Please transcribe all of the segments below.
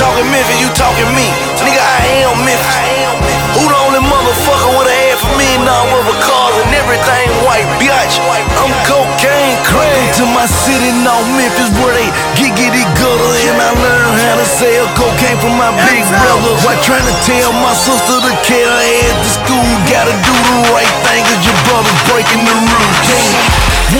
talking Memphis, you talking me. Nigga, I am Memphis. Who the only motherfucker with a head for me? Worth a cars and everything white, biatch. I'm cocaine crazy. to my city, now Memphis, where they get it gutter. And I learned how to sell cocaine from my big brother. Why trying to tell my sister to her head to school? Gotta do the right thing, cause your brother's breaking the routine.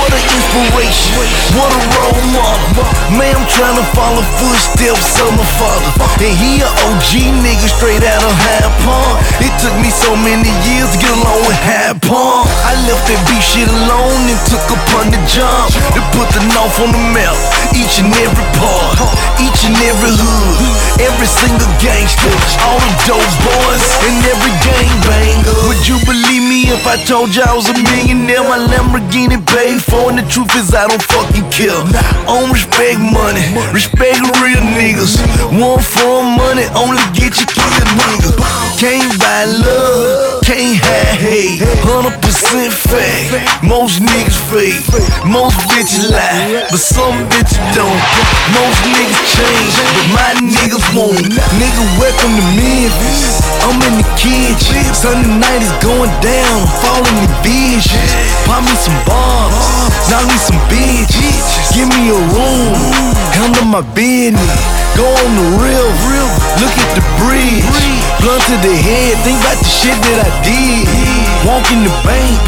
What an inspiration, what a role model. Man, I'm trying to follow footsteps of my father. And he a OG nigga straight out of Hyde Park. It took me so many years to get along with Hyde Park. I left that beef shit alone and took upon the job to put the North on the map. Each and every part, each and every hood, every single gangster, all the dope boys, and every gangbanger. Would you believe if I told you I was a millionaire? My Lamborghini paid for, and the truth is I don't fucking care. Don't respect money, respect real niggas. One for money, only get you killed, nigga. Can't 100% fake. Most niggas fake, most bitches lie, but some bitches don't. Most niggas change, but my niggas won't. Nigga, welcome to Memphis. I'm in the kitchen. Sunday night is going down, falling in visions. Pop me some bombs, now need some bitches. Give me a room, handle my business. Go on the real, look at the bridge. Blunt to the head, think about the shit that I did. Walk in the bank,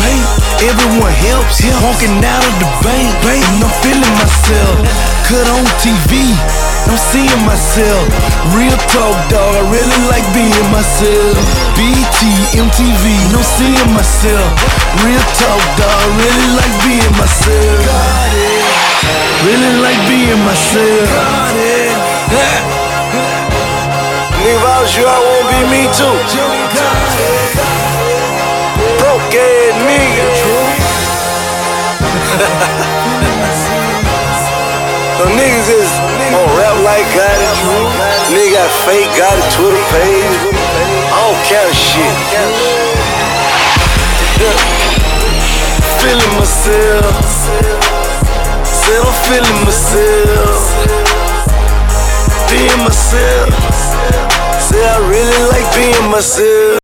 everyone helps. Walking out of the bank, and I'm feeling myself. Cut on TV, I'm seeing myself. Real talk, dog, I really like being myself. BET, MTV, I'm seeing myself. Real talk, dog, I really like being myself. Really like being myself. Nigga, if I was you, I won't be me too. Ass nigga. So niggas is on rap like got it. Nigga got fake, got a Twitter page. All kind of shit. feeling myself. Said I'm feeling myself. Being myself. Say I really like being myself.